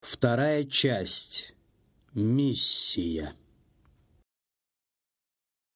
Вторая часть. Миссия.